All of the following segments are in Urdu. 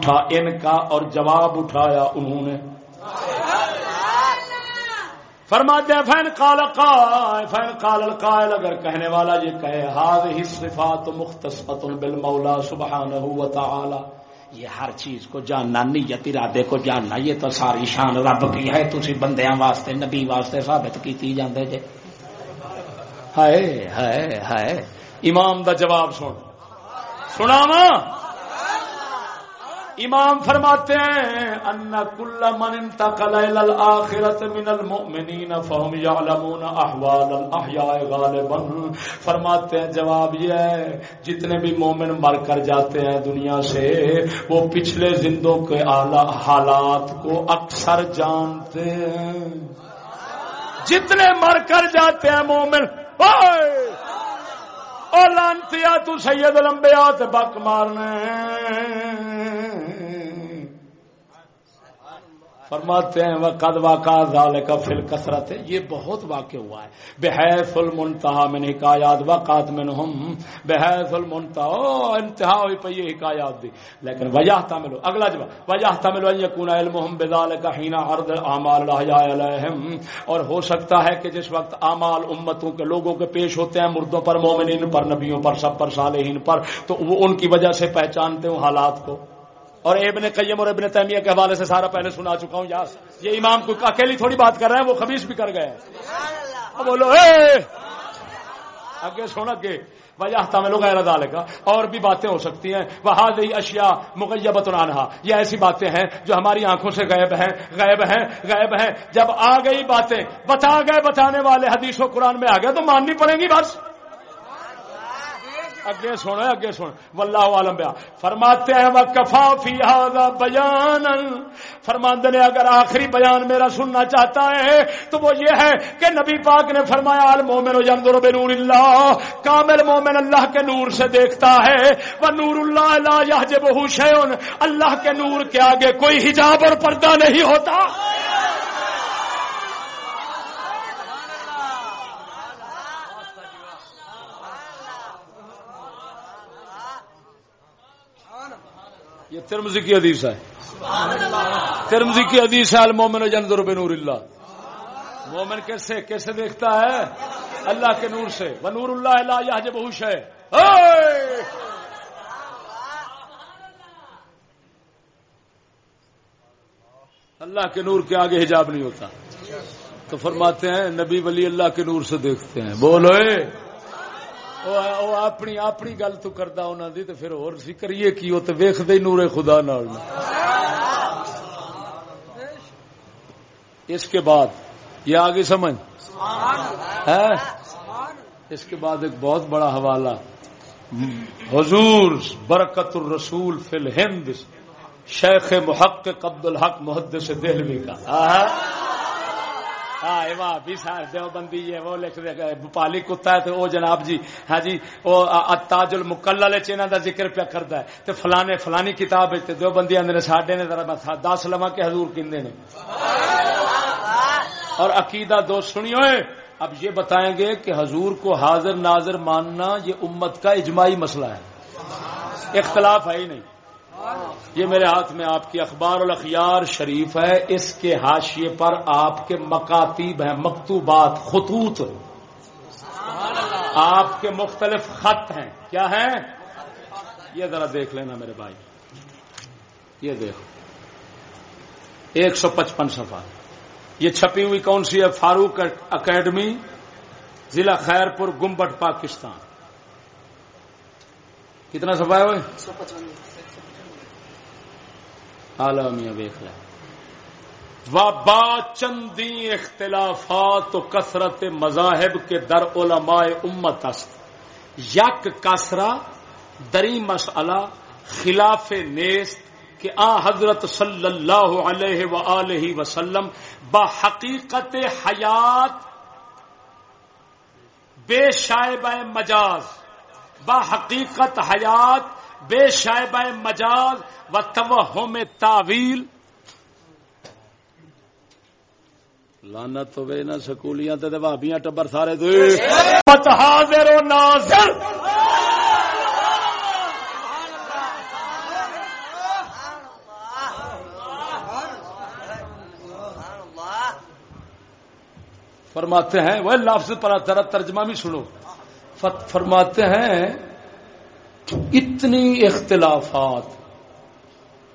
اٹھا ان کا اور جواب اٹھایا انہوں نے۔ فرماتے ہیں فین کال فین کال القائل، اگر کہنے والا یہ کہے ہاد ہی صفات مختص بل مولا سبحان تعالی یہ ہر چیز کو جاننا، نیت، ارادے کو جاننا، یہ تو ساری شان رب کی ہے۔ تھی بندیاں واسطے، نبی واسطے ثابت کی جاندے جے۔ ہائے ہائے ہائے۔ امام دا جواب سن۔ سنا امام فرماتے ہیں، ان کل من انتقل الى الاخرت من المؤمنین فهم يعلمون احوال الاحیاء غالبا. فرماتے ہیں، جواب یہ ہے، جتنے بھی مومن مر کر جاتے ہیں دنیا سے، وہ پچھلے زندوں کے حالات کو اکثر جانتے ہیں۔ جتنے مر کر جاتے ہیں مومن، اوئے! او لانتی تو سید لمبیا بک مارنے۔ فرماتے ہیں، وقد واقع ذالک فی الکثرت یہ بہت واقع ہوا ہے۔ بحیث المنتہا من حکایات وقات منہم بحیث المنتہا انتہا ہوئی پہ یہ حکایات دی۔ لیکن وجہ تعملو اگلا جواب وجہ تعملو ان یکون علمہم بذالک حین عرض اعمال الاحیاء علیہم اور ہو سکتا ہے کہ جس وقت اعمال امتوں کے لوگوں کے پیش ہوتے ہیں، مردوں پر، مومنین پر، نبیوں پر، سب پر، صالحین پر، تو وہ ان کی وجہ سے پہچانتے ہوں حالات کو۔ اور ابن قیم اور ابن تیمیہ کے حوالے سے سارا پہلے سنا چکا ہوں یار یہ امام کو اکیلی تھوڑی بات کر رہے ہیں وہ خبیص بھی کر گئے بولو اے! آگے سن اگے وجہ تمل غیر ڈالے گا اور بھی باتیں ہو سکتی ہیں۔ وہ اشیاء مغیبت عنہا۔ یہ ایسی باتیں ہیں جو ہماری آنکھوں سے غائب ہیں غائب ہیں غائب ہیں۔ جب آ گئی باتیں بتا گئے بتانے والے حدیث و قرآن میں آ گئے تو ماننی پڑیں گی بس۔ اگے سن اگے سن. واللہ عالم بیا. فرماتے ہیں وہ کفا فی بیان فرماندے نے، اگر آخری بیان میرا سننا چاہتا ہے، تو وہ یہ ہے کہ نبی پاک نے فرمایا المومن یندر بنور اللہ. کامل مومن اللہ کے نور سے دیکھتا ہے. وہ نور اللہ لا یحجبہ شیء اللہ کے نور کے آگے کوئی حجاب اور پردہ نہیں ہوتا. یہ ترمزی کی حدیث ہے۔ ترمزی کی حدیث ہے، المومن جندر بنور اللہ۔ مومن کیسے کیسے دیکھتا ہے؟ اللہ کے نور سے۔ وہ نور اللہ اللہ یہ جب ہوش ہے اللہ کے نور کے آگے حجاب نہیں ہوتا۔ تو فرماتے ہیں، نبی ولی اللہ کے نور سے دیکھتے ہیں۔ بولو اپنی اپنی گل تو کرتا انہوں دی تو پھر اور ذکر یہ کی تو ویخ دے نور خدا نال۔ اس کے بعد یہ آگے سمجھ؟ ہے؟ اس کے بعد ایک بہت بڑا حوالہ۔ حضور برکت الرسول فی الہند شیخ محقق عبد الحق محدث دہلوی کا۔ ہاں بھی دیو بندی ہے، وہ لکھ دے بھوپالی کتا ہے تو وہ جناب جی۔ ہاں جی وہ تاج المکل چینا دا ذکر پیا کرتا ہے۔ تو فلانے، فلانی کتاب دیو بندی آدھے ساڈے نے، ذرا دس لوا کے حضور کھے نے۔ اور عقیدہ دو سنی ہوئے، اب یہ بتائیں گے کہ حضور کو حاضر ناظر ماننا یہ امت کا اجماعی مسئلہ ہے۔ اختلاف ہے ہی نہیں۔ یہ میرے ہاتھ میں آپ کی اخبار الاخیار شریف ہے۔ اس کے حاشیے پر آپ کے مکاتیب ہیں۔ مکتوبات، خطوط۔ آپ کے مختلف خط ہیں۔ کیا ہیں؟ یہ ذرا دیکھ لینا میرے بھائی۔ یہ دیکھو۔ ایک سو پچپن سفا یہ چھپی ہوئی کون سی ہے؟ فاروق اکیڈمی، ضلع خیر پور گمبٹ پاکستان۔ کتنا سفا ہے وہ عالمیاں ویخ لیں با چندی اختلافات و کثرت مذاہب کے در علماء امت است۔ یک کسرا دری مسئلہ خلاف نیست کہ آ حضرت صلی اللہ علیہ و وسلم با حقیقت حیات بے شائب مجاز، با حقیقت حیات بے شائبہ مجاز و توہم تاویل تو بے نہ سکولیاں تے بھابیاں ٹبر سارے و ناظر۔ فرماتے ہیں، وہ لفظ پر ترجمہ بھی سنو۔ فرماتے ہیں اتنی اختلافات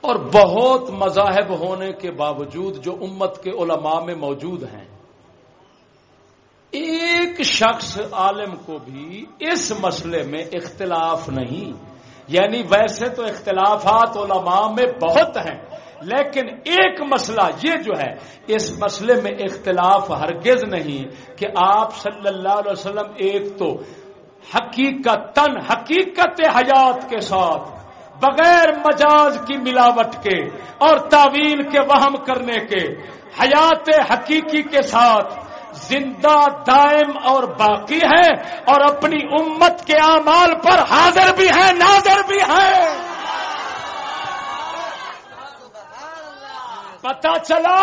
اور بہت مذاہب ہونے کے باوجود جو امت کے علماء میں موجود ہیں۔ ایک شخص عالم کو بھی اس مسئلے میں اختلاف نہیں۔ یعنی ویسے تو اختلافات علماء میں بہت ہیں، لیکن ایک مسئلہ یہ جو ہے، اس مسئلے میں اختلاف ہرگز نہیں کہ آپ صلی اللہ علیہ وسلم ایک تو حقیقت تن حقیقت حیات کے ساتھ، بغیر مجاز کی ملاوٹ کے اور تعویل کے وہم کرنے کے، حیات حقیقی کے ساتھ زندہ، دائم اور باقی ہے اور اپنی امت کے اعمال پر حاضر بھی ہے ناظر بھی ہے پتا چلا؟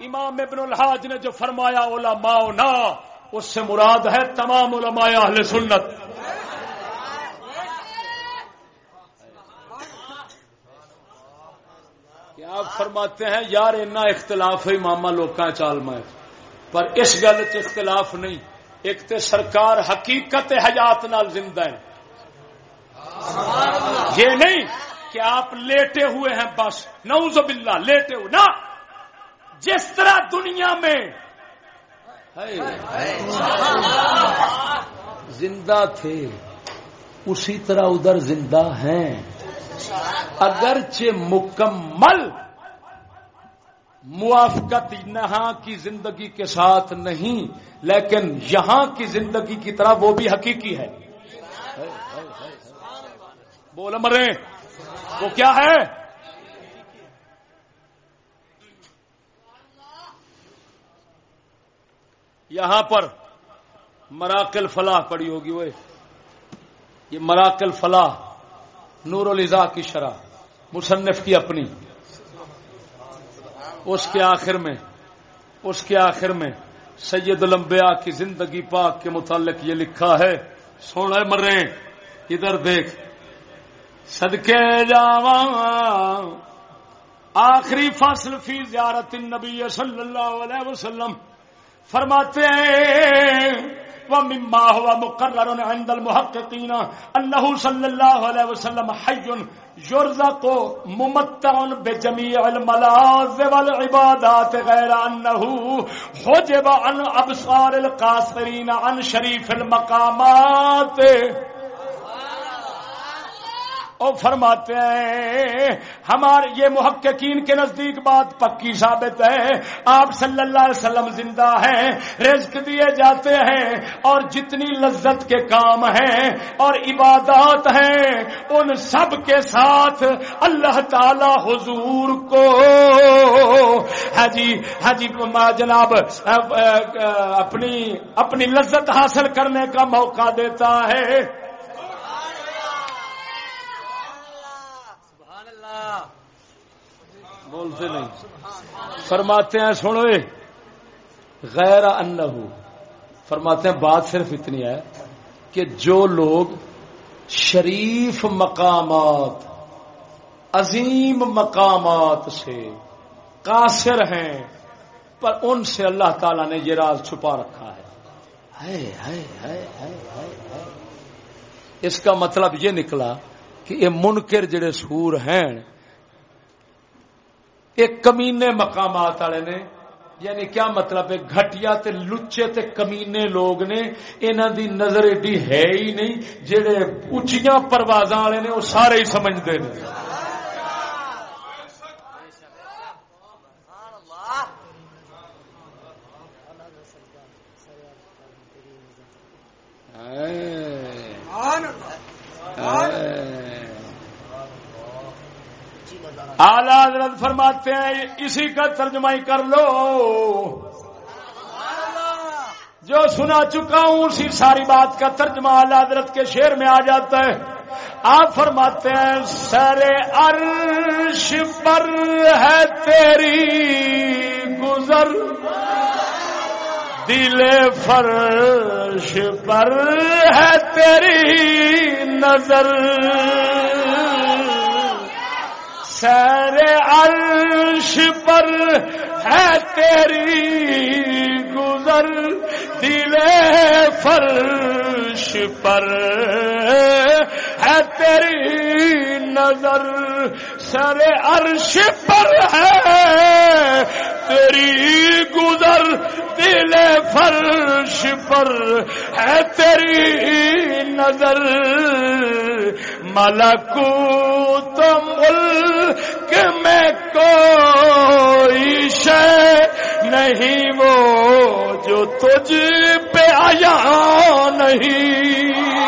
امام ابن الحاج نے جو فرمایا علماء نا اس سے مراد ہے تمام علماء اہل سنت۔ کیا آپ فرماتے ہیں، یار اتنا اختلاف ہے ماما لوگ چال میں۔ پر اس گل اختلاف نہیں۔ ایک تے سرکار حقیقت حیات نال زندہ ہے۔ یہ نہیں کہ آپ لیٹے ہوئے ہیں بس۔ نعوذ باللہ، لیٹے ہوئے۔ نا جس طرح دنیا میں زندہ تھے اسی طرح ادھر زندہ ہیں۔ اگرچہ مکمل موافقت یہاں کی زندگی کے ساتھ نہیں لیکن یہاں کی زندگی کی طرح وہ بھی حقیقی ہے۔ بول مرے وہ کیا ہے؟ یہاں پر مراکل فلاح پڑی ہوگی وہ. یہ مراکل فلاح نور الزا کی شرح، مصنف کی اپنی. اس کے آخر میں، اس کے آخر میں سید الانبیاء کی زندگی پاک کے متعلق یہ لکھا ہے سونا مرے، ادھر دیکھ. صدقے جاوا آخری فصل فی زیارت النبی صلی اللہ علیہ وسلم. فرماتے ہیں، ومما هو مقرر عند المحققين انه صلى الله عليه وسلم حي يرزق ممتع بجميع الملاذ والعبادات غير انه حجب عن ابصار القاصرين عن شريف المقامات فرماتے ہیں ہمارے یہ محققین کے نزدیک بات پکی ثابت ہے۔ آپ صلی اللہ علیہ وسلم زندہ ہیں، رزق دیے جاتے ہیں اور جتنی لذت کے کام ہیں اور عبادات ہیں، ان سب کے ساتھ اللہ تعالی حضور کو۔ ہاں ہاں حجی حجی جناب اپنی اپنی لذت حاصل کرنے کا موقع دیتا ہے۔ بولتے نہیں۔ فرماتے ہیں، سنو غیر ان فرماتے ہیں، بات صرف اتنی ہے کہ جو لوگ شریف مقامات، عظیم مقامات سے قاصر ہیں، پر ان سے اللہ تعالی نے یہ راز چھپا رکھا ہے۔ اس کا مطلب یہ نکلا کہ یہ منکر جڑے سور ہیں ایک کمینے مقامات والے نے یعنی کیا مطلب ہے؟ گٹیا لچے تے کمینے لوگ نے انہوں دی نظر ایڈی ہے ہی نہیں جہے اچیا پرواز والے نے، وہ سارے ہی سمجھتے ہیں حضرت فرماتے ہیں، اسی کا ترجمائی کر لو۔ جو سنا چکا ہوں، اسی ساری بات کا ترجمہ اعلی حضرت کے شیر میں آ جاتا ہے۔ آپ فرماتے ہیں، سر عرش پر ہے تیری گزر۔ دل فرش پر ہے تیری نظر۔ سیر عرش پر ہے تیری گزر، دل فرش پر ہے تیری نظر۔ سر عرش پر ہے تیری گزر تیلے فرش پر ہے تیری نظر۔ ملکو تو ملک میں کوئی شے نہیں، وہ جو تجھ پہ آیا نہیں۔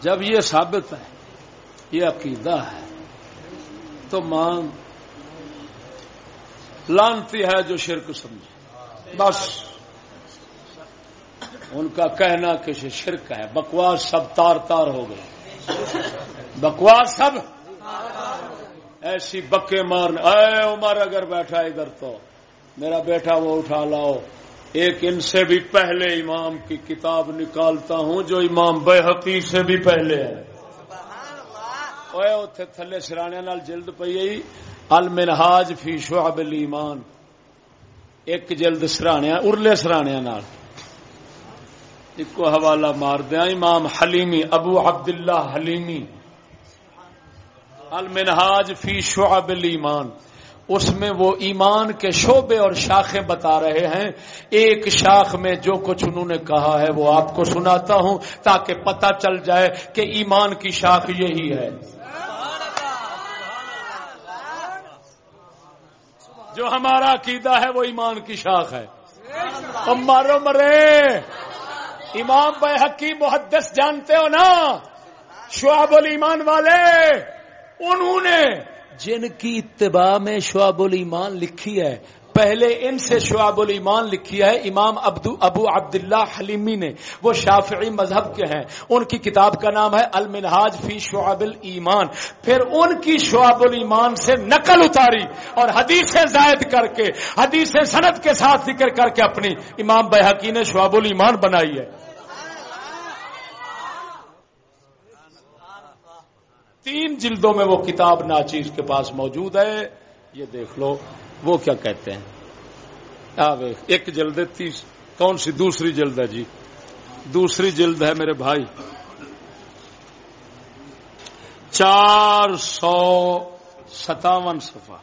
جب یہ ثابت ہے، یہ عقیدہ ہے، تو مان لانتی ہے جو شرک سمجھے۔ بس۔ ان کا کہنا کہ شرک ہے۔ بکواس سب تار تار ہو گئے۔ بکواس سب؟ ایسی بکے مارنے۔ اے عمر، اگر بیٹھا ادھر تو، میرا بیٹا وہ اٹھا لاؤ۔ ایک ان سے بھی پہلے امام کی کتاب نکالتا ہوں جو امام بے سے بھی پہلے ہے۔ اتے تھلے سرانے نال جلد پی المنہاج فی شعب الایمان۔ ایک جلد سرانیا ارلے سرانیا نال۔ ایک حوالہ مار دیا امام حلیمی، ابو عبداللہ حلیمی۔ المنہاج فی شعب الایمان۔ اس میں وہ ایمان کے شعبے اور شاخیں بتا رہے ہیں۔ ایک شاخ میں جو کچھ انہوں نے کہا ہے وہ آپ کو سناتا ہوں تاکہ پتہ چل جائے کہ ایمان کی شاخ یہی ہے۔ جو ہمارا عقیدہ ہے وہ ایمان کی شاخ ہے۔ مارو مرے۔ امام بے حقی محدث جانتے ہو نا؟ شعب الایمان والے۔ انہوں نے جن کی اتباع میں شعب الایمان لکھی ہے، پہلے ان سے شعب الایمان لکھی ہے، امام ابو عبداللہ حلیمی نے، وہ شافعی مذہب کے ہیں۔ ان کی کتاب کا نام ہے المنہاج فی شعب الایمان۔ پھر ان کی شعب الایمان سے نقل اتاری اور حدیثیں زائد کر کے حدیث صنعت کے ساتھ ذکر کر کے اپنی امام بحقی نے شعب الایمان بنائی ہے۔ تین جلدوں میں وہ کتاب ناچیز کے پاس موجود ہے۔ یہ دیکھ لو، وہ کیا کہتے ہیں؟ ایک جلد تیس، کون سی؟ دوسری جلد ہے جی۔ دوسری جلد ہے میرے بھائی۔ چار سو ستاون صفحہ۔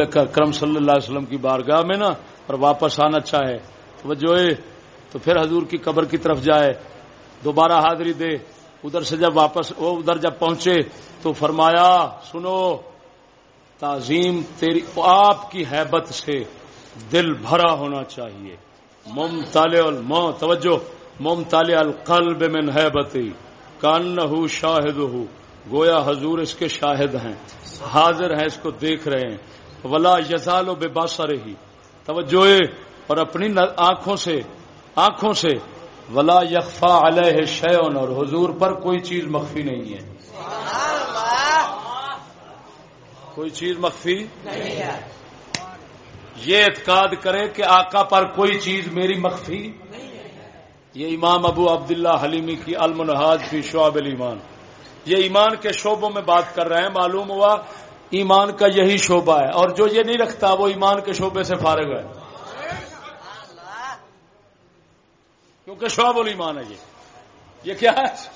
کرم صلی اللہ علیہ وسلم کی بارگاہ میں نا اور واپس آنا چاہے۔ تو وہ تو پھر حضور کی قبر کی طرف جائے۔ دوبارہ حاضری دے۔ ادھر سے جب واپس، وہ ادھر جب پہنچے تو فرمایا، سنو، تعظیم تیری، آپ کی حیبت سے دل بھرا ہونا چاہیے۔ موم تالے توجہ موم تالے القلب من حیبتی کان ہو شاہد ہو گویا حضور اس کے شاہد ہیں، حاضر ہیں، اس کو دیکھ رہے ہیں۔ ولا یزال و بے باسا رہی توجہ اور اپنی آنکھوں سے آنکھوں سے۔ ولا یقفا علیہ شیون اور حضور پر کوئی چیز مخفی نہیں ہے۔ کوئی چیز مخفی یہ اعتقاد کرے کہ آقا پر کوئی چیز میری مخفی یہ امام ابو عبداللہ حلیمی کی المنہاد فی شعب الایمان۔ یہ ایمان کے شعبوں میں بات کر رہے ہیں، معلوم ہوا ایمان کا یہی شعبہ ہے اور جو یہ نہیں رکھتا وہ ایمان کے شعبے سے فارغ ہے۔ کیونکہ شعب ایمان ہے یہ۔ یہ کیا ہے؟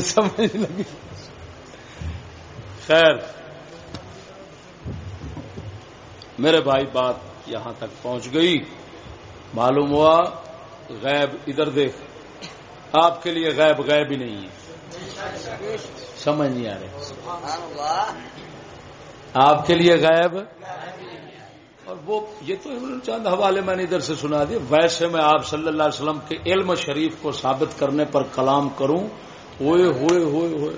سمجھ لگی۔ خیر۔ میرے بھائی، بات یہاں تک پہنچ گئی۔ معلوم ہوا، غیب ادھر دیکھ۔ آپ کے لیے غیب غیب ہی نہیں ہے۔ سمجھ نہیں آ رہے۔ آپ کے لیے غائب؟ اور وہ یہ تو چند حوالے میں نے ادھر سے سنا دیے ویسے میں آپ صلی اللہ علیہ وسلم کے علم شریف کو ثابت کرنے پر کلام کروں۔ ہوئے ہوئے ہوئے ہوئے۔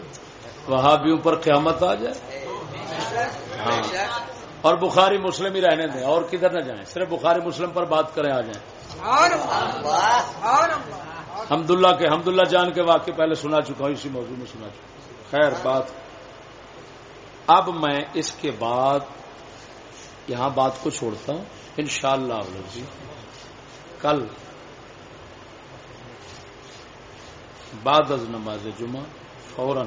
وہابیوں پر قیامت آ جائے۔ ہاں۔ اور بخاری مسلم ہی رہنے دیں۔ اور کدھر نہ جائیں۔ صرف بخاری مسلم پر بات کریں آ جائیں۔ حمد اللہ۔ کے حمد اللہ جان کے واقع پہلے سنا چکا ہوں اسی موضوع میں سنا چکا خیر بات، اب میں اس کے بعد یہاں بات کو چھوڑتا ہوں ان شاء اللہ جی۔ کل بعد از نماز جمعہ فوراً۔